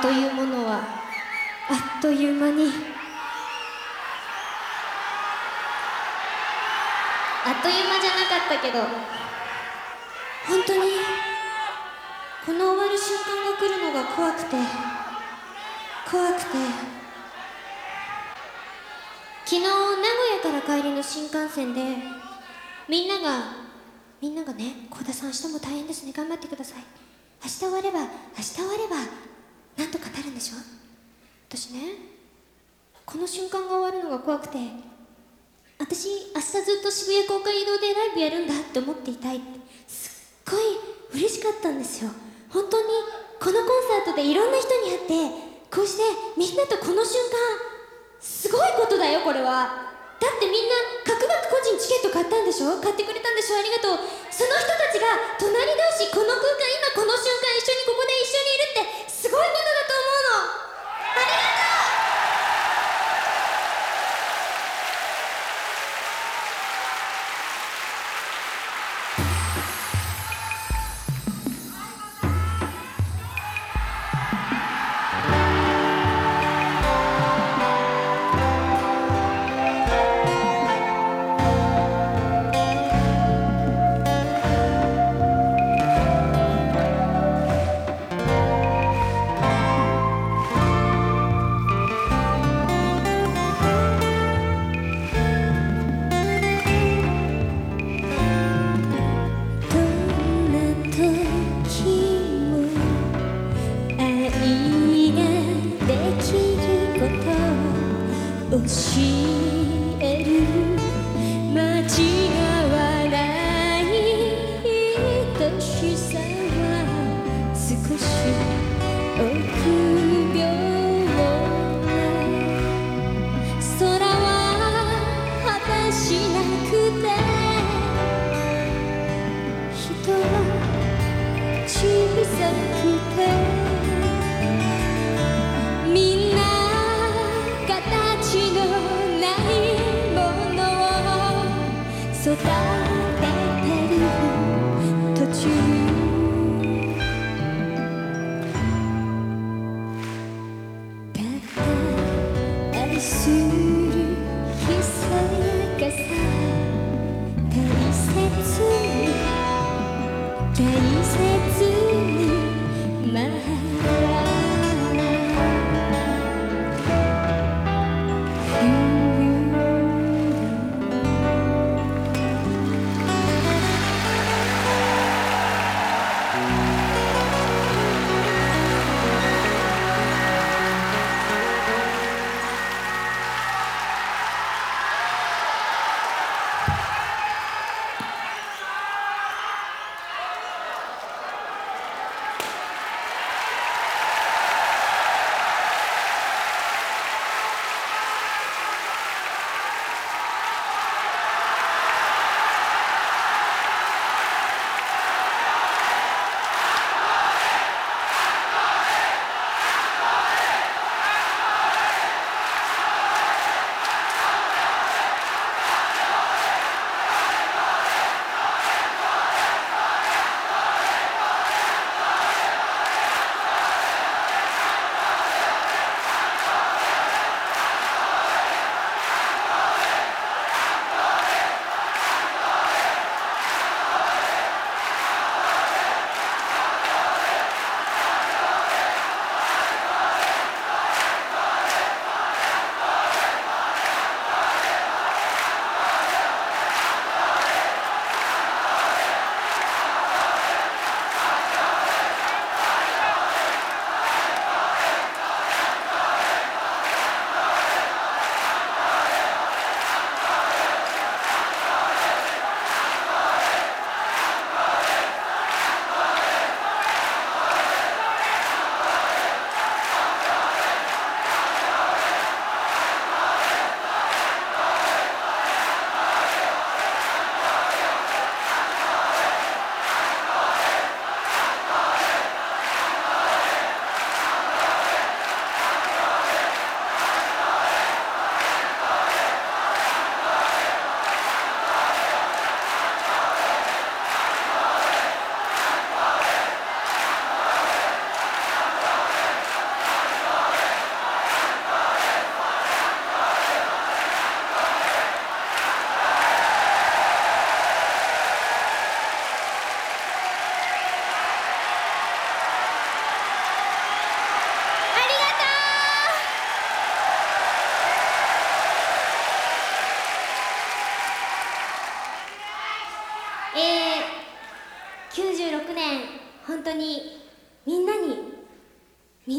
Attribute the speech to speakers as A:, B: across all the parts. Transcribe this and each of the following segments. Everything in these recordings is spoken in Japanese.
A: というものはあっという間にあっという間じゃなかったけど本当にこの終わる瞬間が来るのが怖くて怖くて昨日名古屋から帰りの新幹線でみんながみんながね幸田さん明日も大変ですね頑張ってください。明日終われば明日終わればなんとかなるんでしょ？私ねこの瞬間が終わるのが怖くて私明日ずっと渋谷公会堂でライブやるんだって思っていたい。ってすっごい嬉しかったんですよ。本当にこのコンサートでいろんな人に会ってこうしてみんなとこの瞬間すごいことだよこれは。だってみんな角々個人チケット買ったんでしょ？買ってくれたんでしょ？ありがとう。その人たちが隣同士この空間今この瞬間一緒にここで一緒にいるってすごいことだと思うの。ありがとう。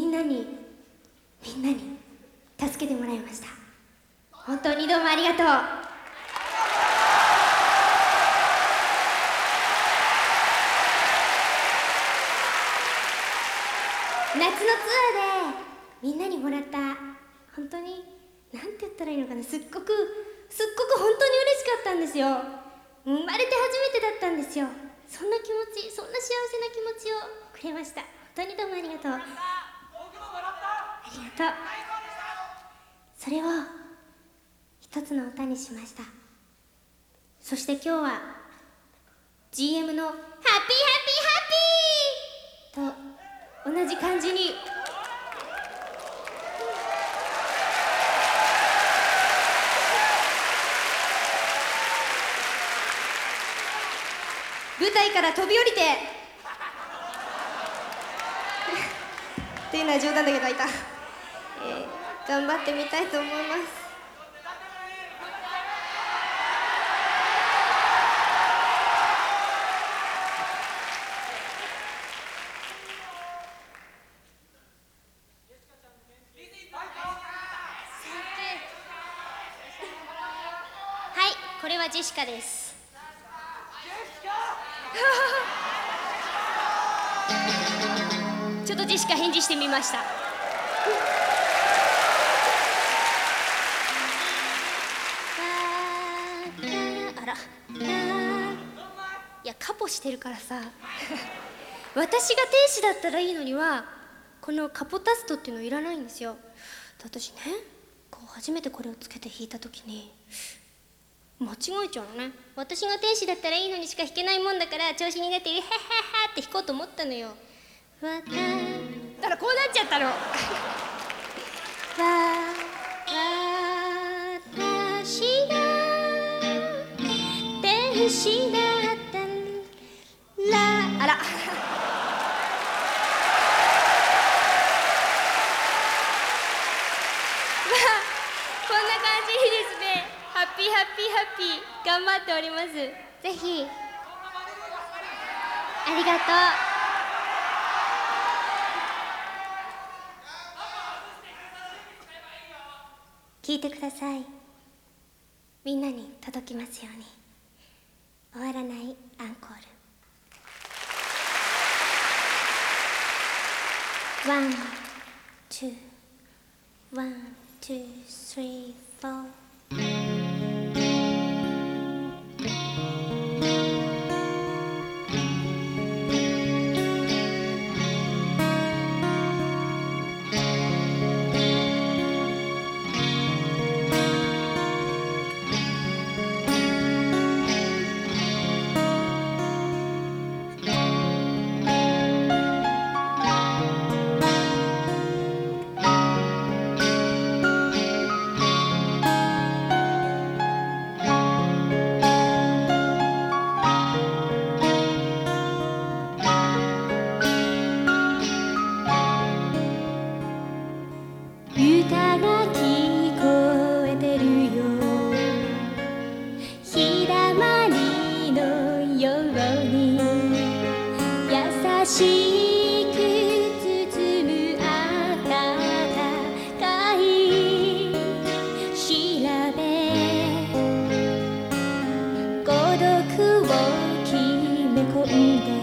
A: んなにみんなに助けてもらいました。本当にどうもありがとう。夏のツアーでみんなにもらった本当に何て言ったらいいのかな。すっごくすっごく本当に嬉しかったんですよ。生まれて初めてだったんですよ。そんな気持ちそんな幸せな気持ちをくれました。本当にどうもありがとう。とそれを一つの歌にしました。そして今日は GM の「ハッピーハッピーハッピー!」と同じ感じに。舞台から飛び降りて。っていうのは冗談だけどいた、えー、頑張ってみたいと思います。ジェシカです。ちょっとジェシカ返事してみましたしてるからさ。私が天使だったらいいのにはこのカポタストっていうのいらないんですよ。私ねこう初めてこれをつけて弾いた時に間違えちゃうのね。私が天使だったらいいのにしか弾けないもんだから調子になって「へへへ」って弾こうと思ったのよ。わかだからこうなっちゃったの。わ私が天使だハッピー頑張っております。ぜひ。ありがとう。聞いてください。みんなに届きますように。終わらないアンコール。ワン、ツー、ワン、ツー、スリー、フォー。
B: me.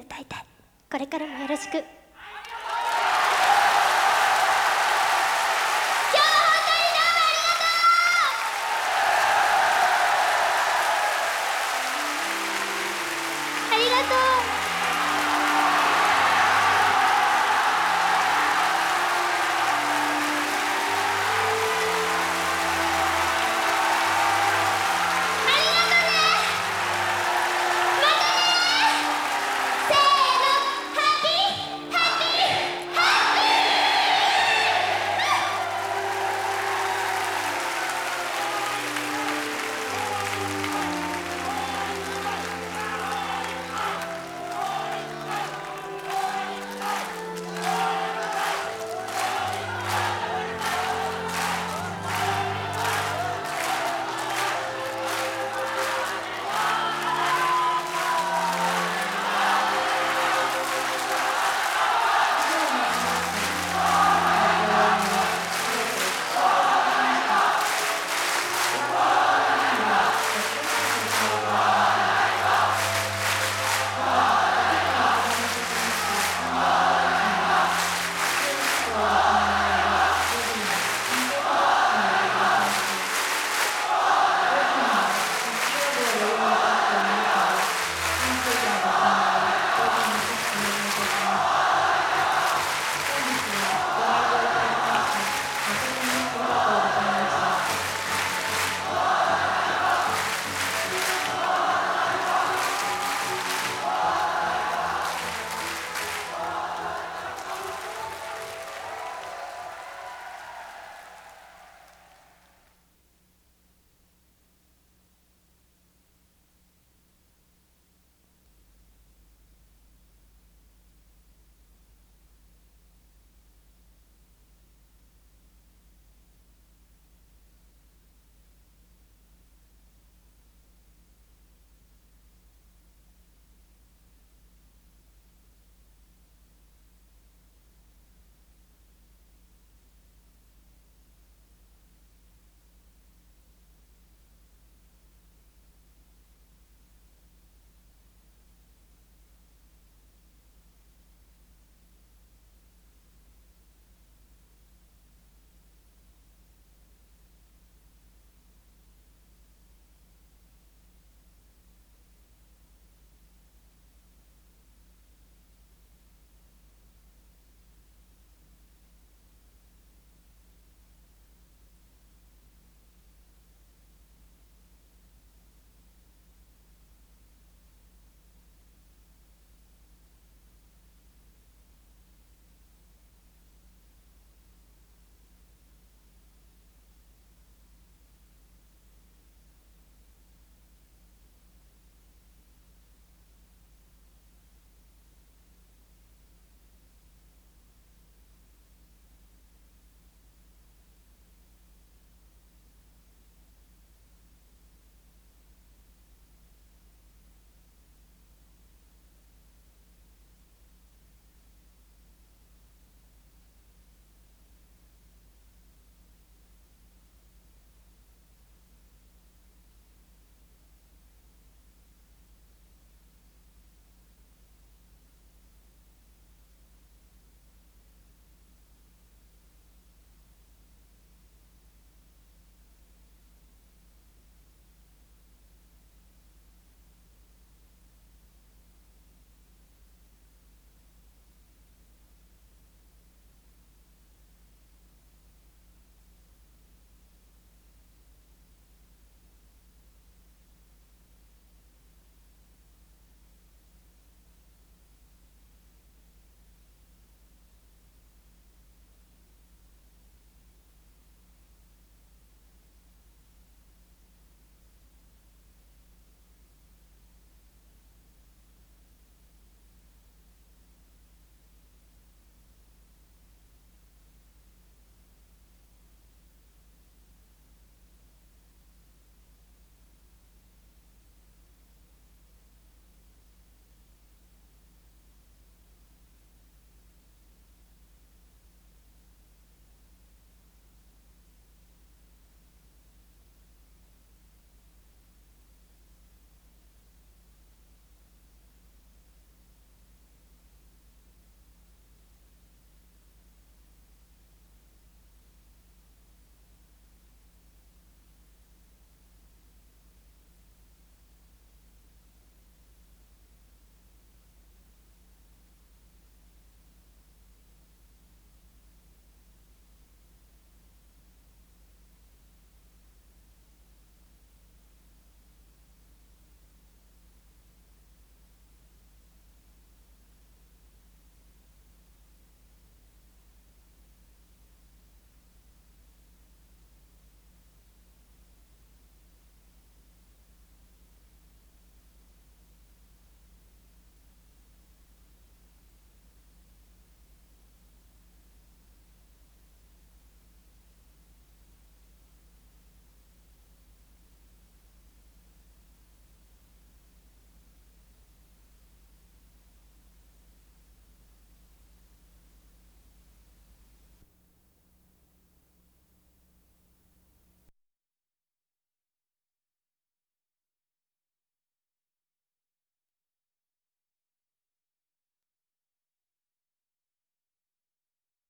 B: 歌いたいこれからもよろしく。